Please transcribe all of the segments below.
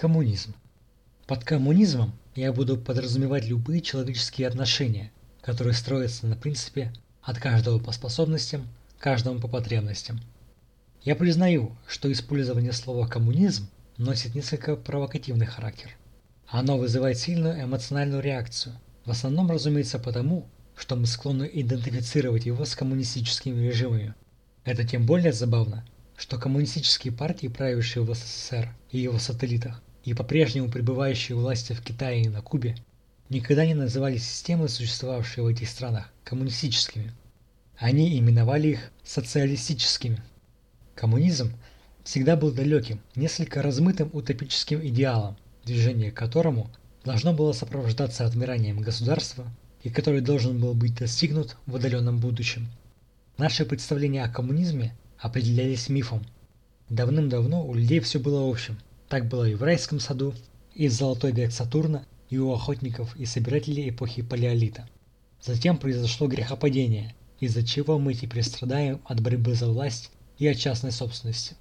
Коммунизм. Под коммунизмом я буду подразумевать любые человеческие отношения, которые строятся на принципе от каждого по способностям, каждому по потребностям. Я признаю, что использование слова «коммунизм» носит несколько провокативный характер. Оно вызывает сильную эмоциональную реакцию, в основном, разумеется, потому, что мы склонны идентифицировать его с коммунистическими режимами. Это тем более забавно, что коммунистические партии, правившие в СССР и его сателлитах, и по-прежнему пребывающие у власти в Китае и на Кубе, никогда не называли системы, существовавшие в этих странах, коммунистическими. Они именовали их социалистическими. Коммунизм всегда был далеким, несколько размытым утопическим идеалом, движение которому должно было сопровождаться отмиранием государства и который должен был быть достигнут в отдаленном будущем. Наши представления о коммунизме определялись мифом. Давным-давно у людей все было общим, так было и в райском саду, и в золотой век Сатурна, и у охотников и собирателей эпохи Палеолита. Затем произошло грехопадение, из-за чего мы теперь страдаем от борьбы за власть и от частной собственности.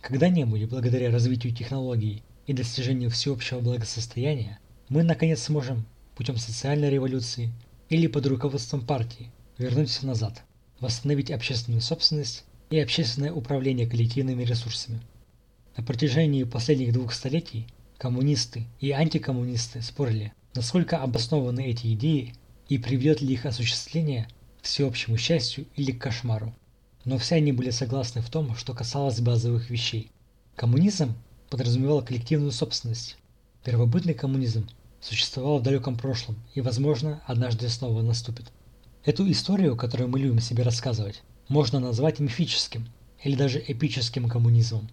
Когда-нибудь, благодаря развитию технологий и достижению всеобщего благосостояния, мы наконец сможем путем социальной революции или под руководством партии вернуть все назад, восстановить общественную собственность и общественное управление коллективными ресурсами. На протяжении последних двух столетий коммунисты и антикоммунисты спорили, насколько обоснованы эти идеи и приведет ли их осуществление к всеобщему счастью или к кошмару. Но все они были согласны в том, что касалось базовых вещей. Коммунизм подразумевал коллективную собственность. Первобытный коммунизм существовал в далеком прошлом и, возможно, однажды снова наступит. Эту историю, которую мы любим себе рассказывать, можно назвать мифическим или даже эпическим коммунизмом.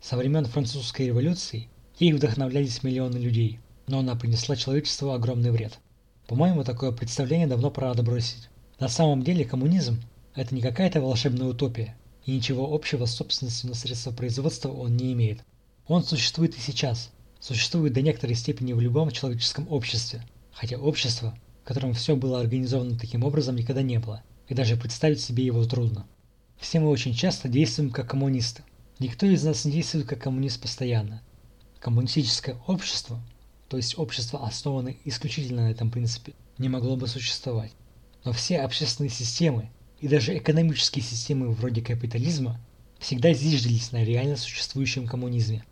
Со времен французской революции ей вдохновлялись миллионы людей, но она принесла человечеству огромный вред. По-моему, такое представление давно пора отбросить. На самом деле коммунизм – это не какая-то волшебная утопия, и ничего общего с собственностью на средства производства он не имеет. Он существует и сейчас, существует до некоторой степени в любом человеческом обществе, хотя общество, в котором все было организовано таким образом, никогда не было, и даже представить себе его трудно. Все мы очень часто действуем как коммунисты, Никто из нас не действует как коммунист постоянно. Коммунистическое общество, то есть общество, основанное исключительно на этом принципе, не могло бы существовать. Но все общественные системы и даже экономические системы вроде капитализма всегда зиждились на реально существующем коммунизме.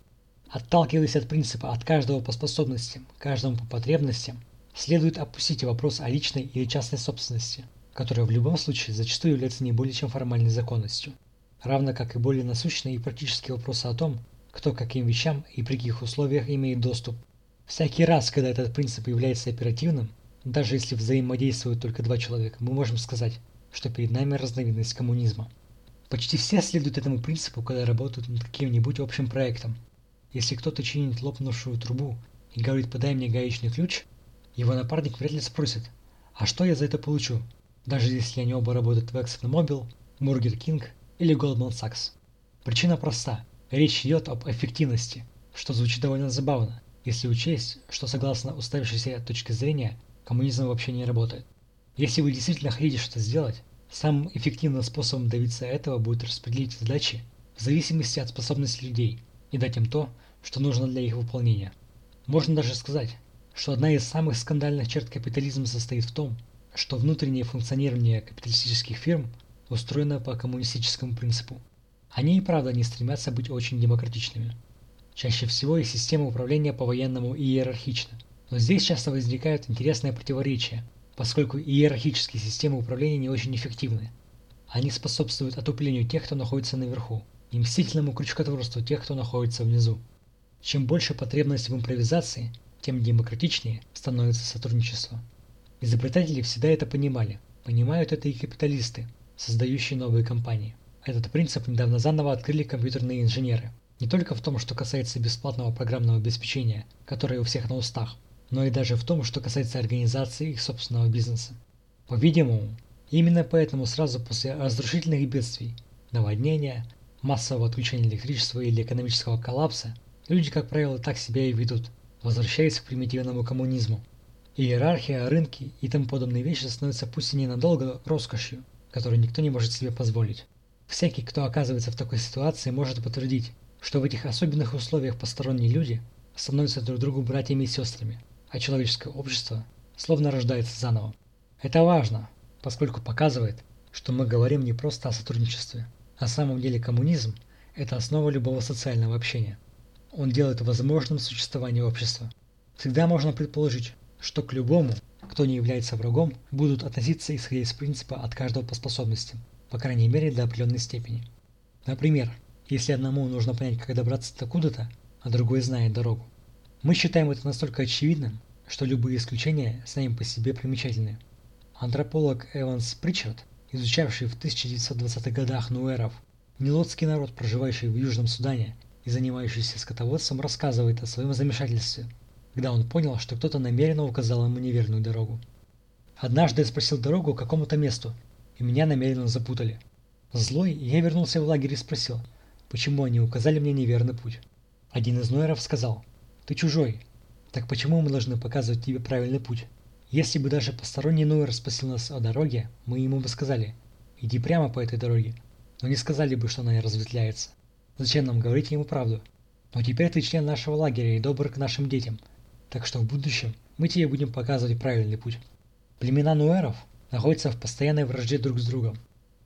Отталкиваясь от принципа от каждого по способностям, каждому по потребностям, следует опустить вопрос о личной или частной собственности, которая в любом случае зачастую является не более чем формальной законностью равно как и более насущные и практические вопросы о том, кто к каким вещам и при каких условиях имеет доступ. Всякий раз, когда этот принцип является оперативным, даже если взаимодействуют только два человека, мы можем сказать, что перед нами разновидность коммунизма. Почти все следуют этому принципу, когда работают над каким-нибудь общим проектом. Если кто-то чинит лопнувшую трубу и говорит «подай мне гаечный ключ», его напарник вряд ли спросит «а что я за это получу?», даже если они оба работают в ExxonMobil, Burger King или Goldman Sachs. Причина проста. Речь идет об эффективности, что звучит довольно забавно, если учесть, что согласно уставившейся точки зрения, коммунизм вообще не работает. Если вы действительно хотите что-то сделать, самым эффективным способом добиться этого будет распределить задачи в зависимости от способностей людей и дать им то, что нужно для их выполнения. Можно даже сказать, что одна из самых скандальных черт капитализма состоит в том, что внутреннее функционирование капиталистических фирм – устроена по коммунистическому принципу. Они и правда не стремятся быть очень демократичными. Чаще всего их система управления по-военному иерархична. Но здесь часто возникают интересные противоречия, поскольку иерархические системы управления не очень эффективны. Они способствуют отуплению тех, кто находится наверху, и мстительному крючкотворству тех, кто находится внизу. Чем больше потребность в импровизации, тем демократичнее становится сотрудничество. Изобретатели всегда это понимали, понимают это и капиталисты, создающие новые компании. Этот принцип недавно заново открыли компьютерные инженеры. Не только в том, что касается бесплатного программного обеспечения, которое у всех на устах, но и даже в том, что касается организации их собственного бизнеса. По-видимому, именно поэтому сразу после разрушительных бедствий, наводнения, массового отключения электричества или экономического коллапса, люди, как правило, так себя и ведут, возвращаясь к примитивному коммунизму. Иерархия, рынки и тому подобные вещи становятся пусть и ненадолго роскошью, который никто не может себе позволить. Всякий, кто оказывается в такой ситуации, может подтвердить, что в этих особенных условиях посторонние люди становятся друг другу братьями и сестрами, а человеческое общество словно рождается заново. Это важно, поскольку показывает, что мы говорим не просто о сотрудничестве. На самом деле коммунизм – это основа любого социального общения. Он делает возможным существование общества. Всегда можно предположить, что к любому, кто не является врагом, будут относиться исходя из принципа от каждого по способностям, по крайней мере до определенной степени. Например, если одному нужно понять, как добраться докуда-то, а другой знает дорогу. Мы считаем это настолько очевидным, что любые исключения сами по себе примечательны. Антрополог Эванс Причард, изучавший в 1920-х годах нуэров, нилотский народ, проживающий в Южном Судане и занимающийся скотоводством, рассказывает о своем замешательстве, когда он понял, что кто-то намеренно указал ему неверную дорогу. Однажды я спросил дорогу к какому-то месту, и меня намеренно запутали. Злой, я вернулся в лагерь и спросил, почему они указали мне неверный путь. Один из нойеров сказал, «Ты чужой, так почему мы должны показывать тебе правильный путь? Если бы даже посторонний нойер спросил нас о дороге, мы ему бы сказали, иди прямо по этой дороге, но не сказали бы, что она разветвляется. Зачем нам говорить ему правду? Но теперь ты член нашего лагеря и добр к нашим детям, так что в будущем мы тебе будем показывать правильный путь. Племена нуэров находятся в постоянной вражде друг с другом.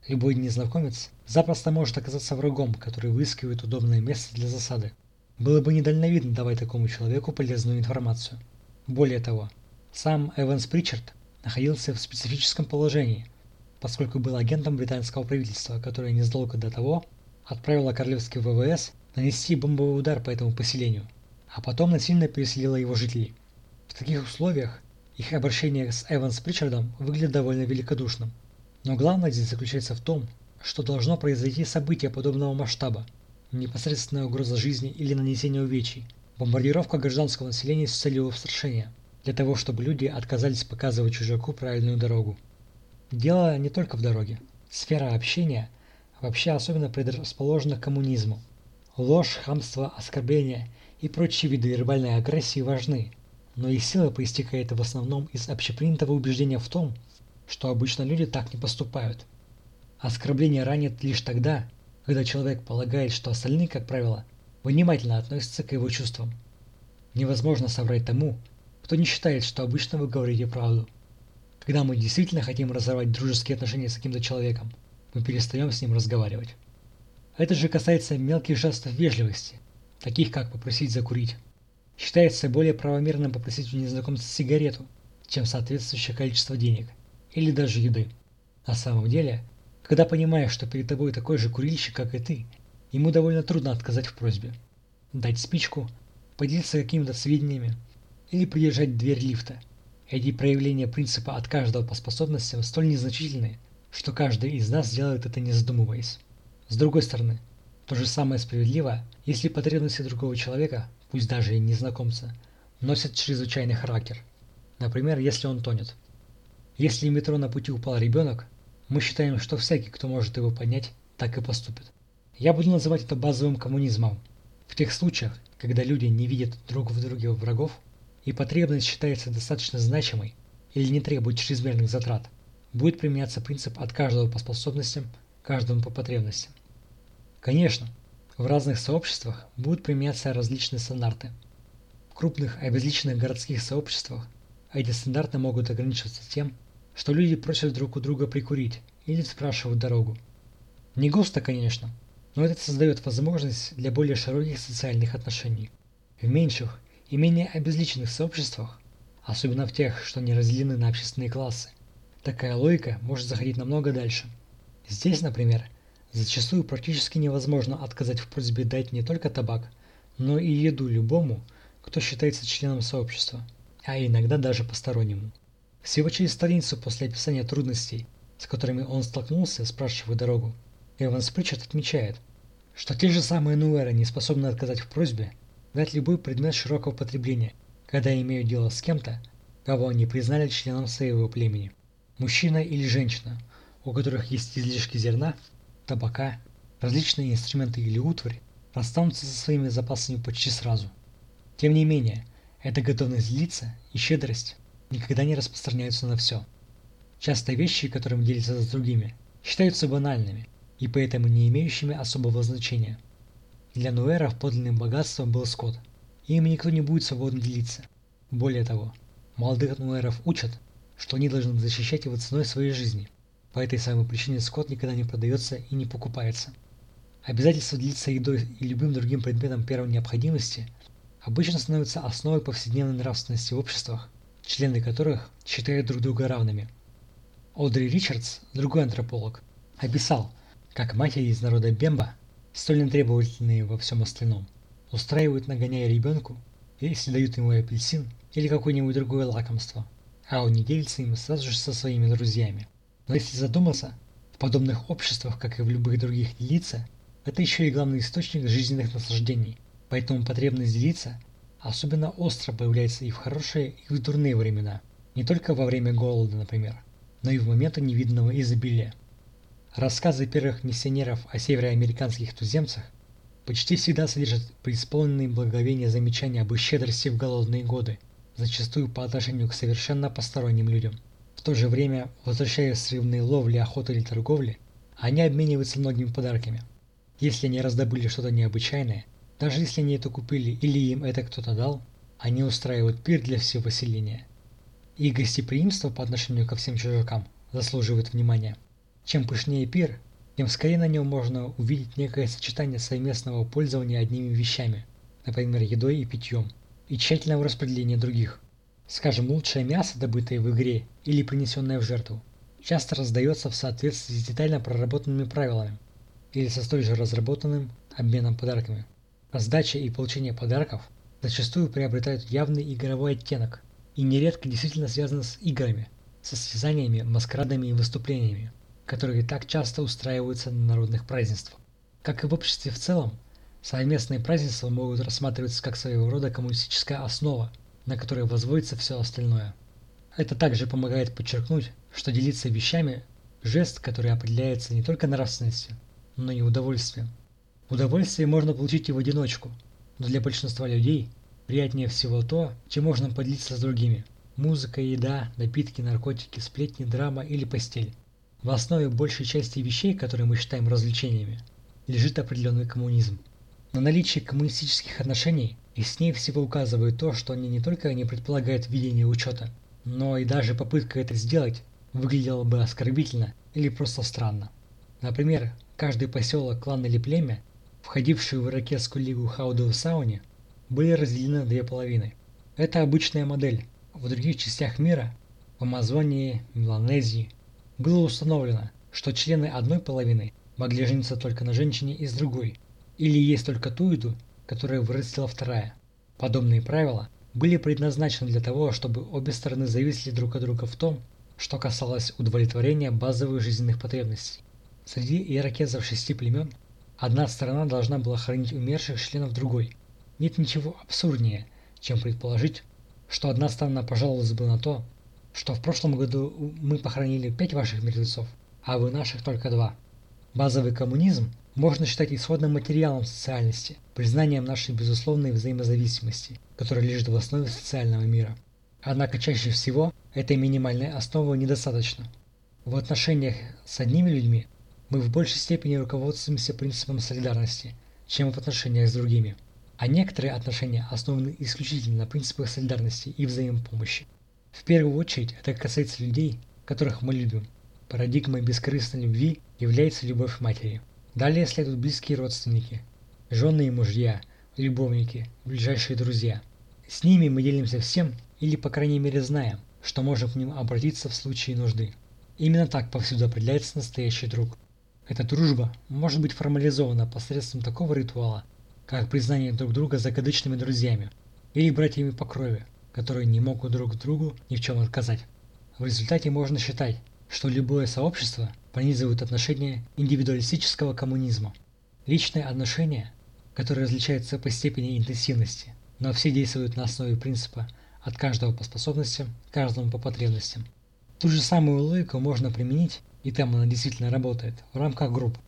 Любой незнакомец запросто может оказаться врагом, который выискивает удобное место для засады. Было бы недальновидно давать такому человеку полезную информацию. Более того, сам Эванс Причард находился в специфическом положении, поскольку был агентом британского правительства, которое незадолго до того отправило королевский ВВС нанести бомбовый удар по этому поселению, а потом насильно переселило его жителей. В таких условиях их обращение с Эванс Причардом выглядит довольно великодушным. Но главное здесь заключается в том, что должно произойти событие подобного масштаба – непосредственная угроза жизни или нанесение увечий, бомбардировка гражданского населения с целью устрашения, для того, чтобы люди отказались показывать чужаку правильную дорогу. Дело не только в дороге. Сфера общения вообще особенно предрасположена к коммунизму. Ложь, хамство, оскорбления и прочие виды вербальной агрессии важны, но их сила проистекает в основном из общепринятого убеждения в том, что обычно люди так не поступают. Оскорбление ранит лишь тогда, когда человек полагает, что остальные, как правило, внимательно относятся к его чувствам. Невозможно соврать тому, кто не считает, что обычно вы говорите правду. Когда мы действительно хотим разорвать дружеские отношения с каким-то человеком, мы перестаем с ним разговаривать. Это же касается мелких жестов вежливости, таких как попросить закурить. Считается более правомерным попросить у незнакомца сигарету, чем соответствующее количество денег или даже еды. На самом деле, когда понимаешь, что перед тобой такой же курильщик, как и ты, ему довольно трудно отказать в просьбе. Дать спичку, поделиться какими-то сведениями или придержать дверь лифта. Эти проявления принципа от каждого по способностям столь незначительны, что каждый из нас делает это не задумываясь. С другой стороны, то же самое справедливо, если потребности другого человека, пусть даже и незнакомца, носят чрезвычайный характер. Например, если он тонет. Если в метро на пути упал ребенок, мы считаем, что всякий, кто может его понять, так и поступит. Я буду называть это базовым коммунизмом. В тех случаях, когда люди не видят друг в друге врагов, и потребность считается достаточно значимой или не требует чрезмерных затрат, будет применяться принцип от каждого по способностям, каждому по потребностям. Конечно, в разных сообществах будут применяться различные стандарты. В крупных обезличенных городских сообществах эти стандарты могут ограничиваться тем, что люди просят друг у друга прикурить или спрашивают дорогу. Не густо, конечно, но это создает возможность для более широких социальных отношений. В меньших и менее обезличенных сообществах, особенно в тех, что не разделены на общественные классы, такая логика может заходить намного дальше. Здесь, например, зачастую практически невозможно отказать в просьбе дать не только табак, но и еду любому, кто считается членом сообщества, а иногда даже постороннему. Всего через страницу после описания трудностей, с которыми он столкнулся, спрашивая дорогу, Эванс Причард отмечает, что те же самые нуэры не способны отказать в просьбе дать любой предмет широкого потребления, когда имеют дело с кем-то, кого они признали членом своего племени. Мужчина или женщина, у которых есть излишки зерна, табака, различные инструменты или утварь, расстанутся со своими запасами почти сразу. Тем не менее, эта готовность делиться и щедрость никогда не распространяются на все. Часто вещи, которыми делятся с другими, считаются банальными и поэтому не имеющими особого значения. Для Нуэров подлинным богатством был скот. и им никто не будет свободно делиться. Более того, молодых нуэров учат, что они должны защищать его ценой своей жизни. По этой самой причине скот никогда не продается и не покупается. Обязательство делиться едой и любым другим предметом первой необходимости обычно становится основой повседневной нравственности в обществах, члены которых считают друг друга равными. Одри Ричардс, другой антрополог, описал, как матери из народа Бемба, столь требовательные во всем остальном, устраивают нагоняя ребенку, если дают ему апельсин или какое-нибудь другое лакомство, а он не делится им сразу же со своими друзьями. Но если задуматься, в подобных обществах, как и в любых других делиться, это еще и главный источник жизненных наслаждений, поэтому потребность делиться особенно остро появляется и в хорошие, и в дурные времена, не только во время голода, например, но и в моменты невиданного изобилия. Рассказы первых миссионеров о североамериканских туземцах почти всегда содержат преисполненные благовения замечания об щедрости в голодные годы, зачастую по отношению к совершенно посторонним людям. В то же время, возвращаясь с рыбной ловли, охоты или торговли, они обмениваются многими подарками. Если они раздобыли что-то необычайное, даже если они это купили или им это кто-то дал, они устраивают пир для всего поселения. И гостеприимство по отношению ко всем чужакам заслуживает внимания. Чем пышнее пир, тем скорее на нем можно увидеть некое сочетание совместного пользования одними вещами, например, едой и питьем, и тщательного распределения других. Скажем, лучшее мясо, добытое в игре или принесенное в жертву, часто раздается в соответствии с детально проработанными правилами или со столь же разработанным обменом подарками. Раздача и получение подарков зачастую приобретают явный игровой оттенок и нередко действительно связаны с играми, состязаниями, маскарадами и выступлениями, которые так часто устраиваются на народных празднествах. Как и в обществе в целом, совместные празднества могут рассматриваться как своего рода коммунистическая основа, на которой возводится все остальное. Это также помогает подчеркнуть, что делиться вещами – жест, который определяется не только нравственностью, но и удовольствием. Удовольствие можно получить и в одиночку, но для большинства людей приятнее всего то, чем можно поделиться с другими. Музыка, еда, напитки, наркотики, сплетни, драма или постель. В основе большей части вещей, которые мы считаем развлечениями, лежит определенный коммунизм. На наличие коммунистических отношений яснее всего указывает то, что они не только не предполагают введение учета, но и даже попытка это сделать выглядела бы оскорбительно или просто странно. Например, каждый поселок, клан или племя входившие в Иракетскую лигу Хауду в Сауне, были разделены на две половины. Это обычная модель. В других частях мира, в Амазонии, Меланезии, было установлено, что члены одной половины могли жениться только на женщине из другой, или есть только ту еду, которую вырастила вторая. Подобные правила были предназначены для того, чтобы обе стороны зависели друг от друга в том, что касалось удовлетворения базовых жизненных потребностей. Среди иракезов шести племен Одна сторона должна была хранить умерших членов другой. Нет ничего абсурднее, чем предположить, что одна сторона пожаловалась бы на то, что в прошлом году мы похоронили пять ваших мертвецов, а вы наших только два. Базовый коммунизм можно считать исходным материалом социальности, признанием нашей безусловной взаимозависимости, которая лежит в основе социального мира. Однако чаще всего этой минимальной основы недостаточно. В отношениях с одними людьми мы в большей степени руководствуемся принципом солидарности, чем в отношениях с другими. А некоторые отношения основаны исключительно на принципах солидарности и взаимопомощи. В первую очередь это касается людей, которых мы любим. Парадигмой бескорыстной любви является любовь матери. Далее следуют близкие родственники, жены и мужья, любовники, ближайшие друзья. С ними мы делимся всем или по крайней мере знаем, что можем к ним обратиться в случае нужды. Именно так повсюду определяется настоящий друг. Эта дружба может быть формализована посредством такого ритуала, как признание друг друга закадычными друзьями или братьями по крови, которые не могут друг другу ни в чем отказать. В результате можно считать, что любое сообщество пронизывает отношения индивидуалистического коммунизма. Личные отношения, которые различаются по степени интенсивности, но все действуют на основе принципа от каждого по способностям, каждому по потребностям. Ту же самую логику можно применить и там она действительно работает, в рамках групп.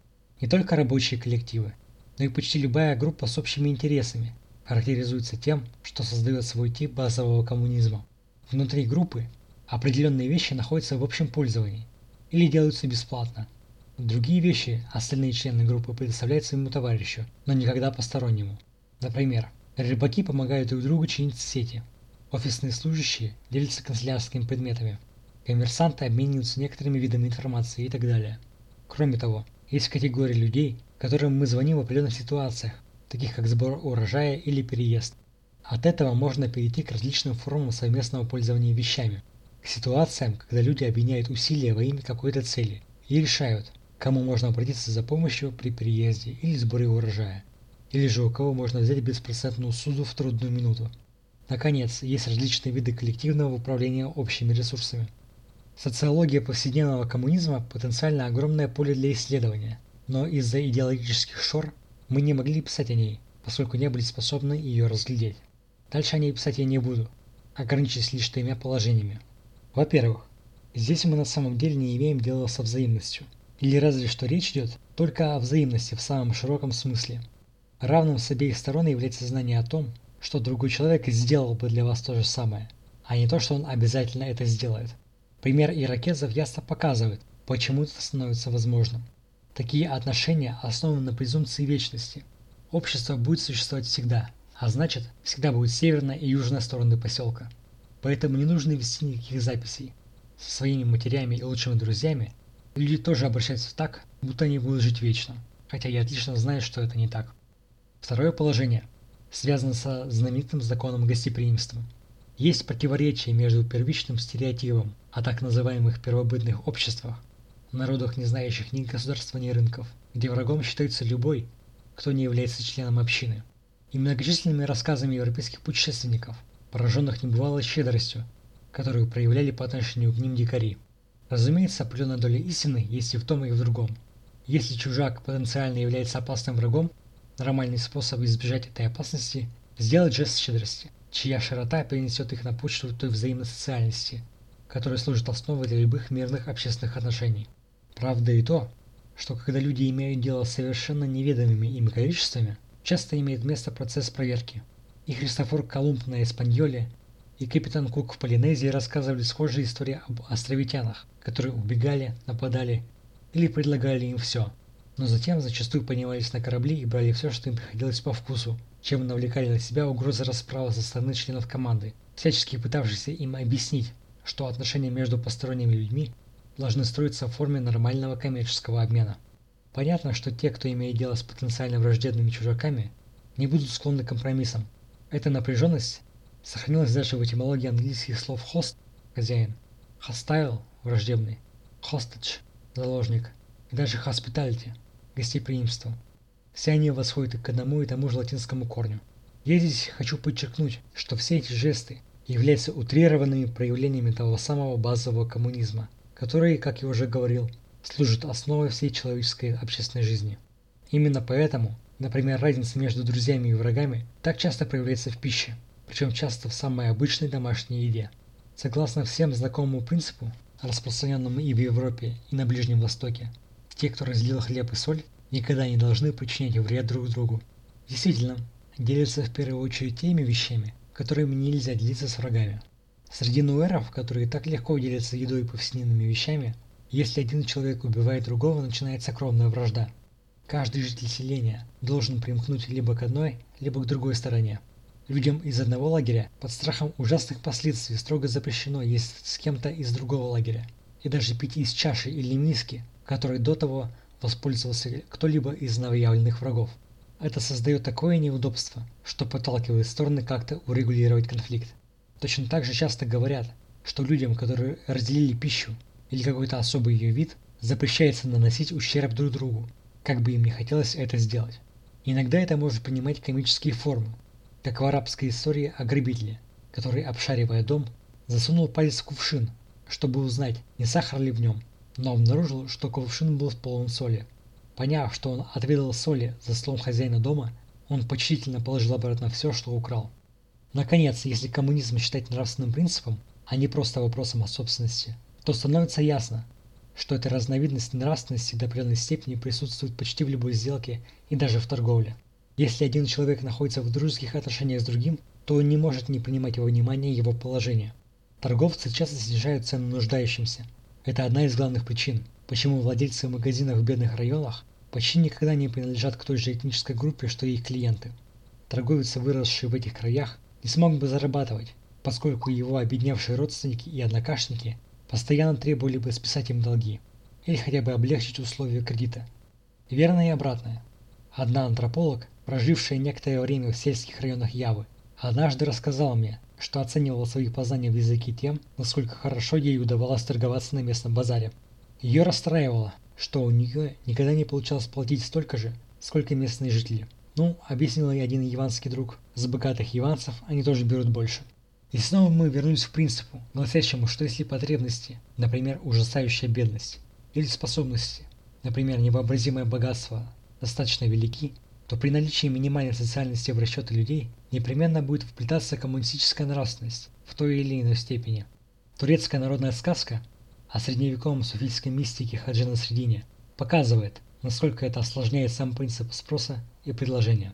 Не только рабочие коллективы, но и почти любая группа с общими интересами характеризуется тем, что создает свой тип базового коммунизма. Внутри группы определенные вещи находятся в общем пользовании или делаются бесплатно. Другие вещи остальные члены группы предоставляют своему товарищу, но никогда постороннему. Например, Рыбаки помогают друг другу чинить сети. Офисные служащие делятся канцелярскими предметами. Коммерсанты обмениваются некоторыми видами информации и так далее. Кроме того, есть категории людей, которым мы звоним в определенных ситуациях, таких как сбор урожая или переезд. От этого можно перейти к различным формам совместного пользования вещами, к ситуациям, когда люди объединяют усилия во имя какой-то цели и решают, кому можно обратиться за помощью при переезде или сборе урожая, или же у кого можно взять беспроцентную суду в трудную минуту. Наконец, есть различные виды коллективного управления общими ресурсами. Социология повседневного коммунизма – потенциально огромное поле для исследования, но из-за идеологических шор мы не могли писать о ней, поскольку не были способны ее разглядеть. Дальше о ней писать я не буду, ограничившись лишь тремя положениями. Во-первых, здесь мы на самом деле не имеем дела со взаимностью, или разве что речь идет только о взаимности в самом широком смысле. Равным с обеих сторон является знание о том, что другой человек сделал бы для вас то же самое, а не то, что он обязательно это сделает. Пример иракезов ясно показывает, почему это становится возможным. Такие отношения основаны на презумпции вечности. Общество будет существовать всегда, а значит, всегда будет северная и южная стороны поселка. Поэтому не нужно вести никаких записей. Со своими матерями и лучшими друзьями люди тоже обращаются так, будто они будут жить вечно, хотя я отлично знаю, что это не так. Второе положение связано со знаменитым законом гостеприимства. Есть противоречие между первичным стереотипом о так называемых первобытных обществах народах, не знающих ни государства, ни рынков, где врагом считается любой, кто не является членом общины, и многочисленными рассказами европейских путешественников, пораженных небывалой щедростью, которую проявляли по отношению к ним дикари. Разумеется, определенная доля истины есть и в том, и в другом. Если чужак потенциально является опасным врагом, нормальный способ избежать этой опасности – сделать жест щедрости, чья широта перенесет их на почту той взаимной социальности, которая служит основой для любых мирных общественных отношений. Правда и то, что когда люди имеют дело с совершенно неведомыми им количествами, часто имеет место процесс проверки. И Христофор Колумб на Испаньоле, и капитан Кук в Полинезии рассказывали схожие истории об островитянах, которые убегали, нападали или предлагали им все, но затем зачастую поднимались на корабли и брали все, что им приходилось по вкусу, чем навлекали на себя угрозы расправы со стороны членов команды, всячески пытавшихся им объяснить, что отношения между посторонними людьми должны строиться в форме нормального коммерческого обмена. Понятно, что те, кто имеет дело с потенциально враждебными чужаками, не будут склонны к компромиссам. Эта напряженность сохранилась даже в этимологии английских слов host – хозяин, hostile – враждебный, hostage – заложник и даже hospitality – гостеприимство. Все они восходят к одному и тому же латинскому корню. Я здесь хочу подчеркнуть, что все эти жесты являются утрированными проявлениями того самого базового коммунизма – который, как я уже говорил, служит основой всей человеческой общественной жизни. Именно поэтому, например, разница между друзьями и врагами так часто проявляется в пище, причем часто в самой обычной домашней еде. Согласно всем знакомому принципу, распространенному и в Европе, и на Ближнем Востоке, те, кто разделил хлеб и соль, никогда не должны причинять вред друг другу. Действительно, делятся в первую очередь теми вещами, которыми нельзя делиться с врагами. Среди нуэров, которые так легко делятся едой и повседневными вещами, если один человек убивает другого, начинается кровная вражда. Каждый житель селения должен примкнуть либо к одной, либо к другой стороне. Людям из одного лагеря под страхом ужасных последствий строго запрещено есть с кем-то из другого лагеря. И даже пить из чаши или миски, которой до того воспользовался кто-либо из новоявленных врагов. Это создает такое неудобство, что подталкивает стороны как-то урегулировать конфликт. Точно так же часто говорят, что людям, которые разделили пищу или какой-то особый ее вид, запрещается наносить ущерб друг другу, как бы им не хотелось это сделать. Иногда это может принимать комические формы, как в арабской истории о грабителе, который, обшаривая дом, засунул палец в кувшин, чтобы узнать, не сахар ли в нем, но обнаружил, что кувшин был полон соли. Поняв, что он отведал соли за столом хозяина дома, он почтительно положил обратно все, что украл. Наконец, если коммунизм считать нравственным принципом, а не просто вопросом о собственности, то становится ясно, что эта разновидность нравственности до определенной степени присутствует почти в любой сделке и даже в торговле. Если один человек находится в дружеских отношениях с другим, то он не может не принимать во внимание его положение. Торговцы часто снижают цены нуждающимся. Это одна из главных причин, почему владельцы магазинов в бедных районах почти никогда не принадлежат к той же этнической группе, что и их клиенты. торговец, выросший в этих краях, не смог бы зарабатывать, поскольку его обедневшие родственники и однокашники постоянно требовали бы списать им долги или хотя бы облегчить условия кредита. Верно и обратное. Одна антрополог, прожившая некоторое время в сельских районах Явы, однажды рассказала мне, что оценивала свои познания в языке тем, насколько хорошо ей удавалось торговаться на местном базаре. Ее расстраивало, что у нее никогда не получалось платить столько же, сколько местные жители. Ну, объяснил ей один яванский друг, с богатых яванцев они тоже берут больше. И снова мы вернулись к принципу, гласящему, что если потребности, например, ужасающая бедность, или способности, например, невообразимое богатство, достаточно велики, то при наличии минимальной социальности в расчеты людей непременно будет вплетаться коммунистическая нравственность в той или иной степени. Турецкая народная сказка о средневековом суфийской мистике Хаджи на Средине показывает, насколько это осложняет сам принцип спроса и предложения.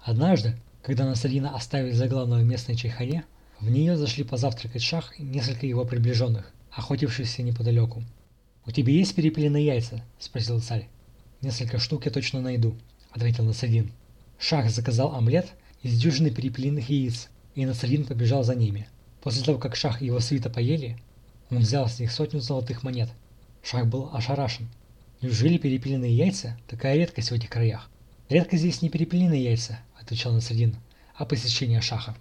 Однажды, когда Насредина оставили за главного местной чайхане, в нее зашли позавтракать шах и несколько его приближенных, охотившихся неподалеку. «У тебя есть перепелиные яйца?» – спросил царь. «Несколько штук я точно найду», – ответил Насадин. Шах заказал омлет из дюжины перепелиных яиц, и Насадин побежал за ними. После того, как Шах и его свита поели, он взял с них сотню золотых монет. Шах был ошарашен. Неужели перепелиные яйца – такая редкость в этих краях? Редко здесь не перепелиные яйца, отвечал Насадин, а посещение Шаха.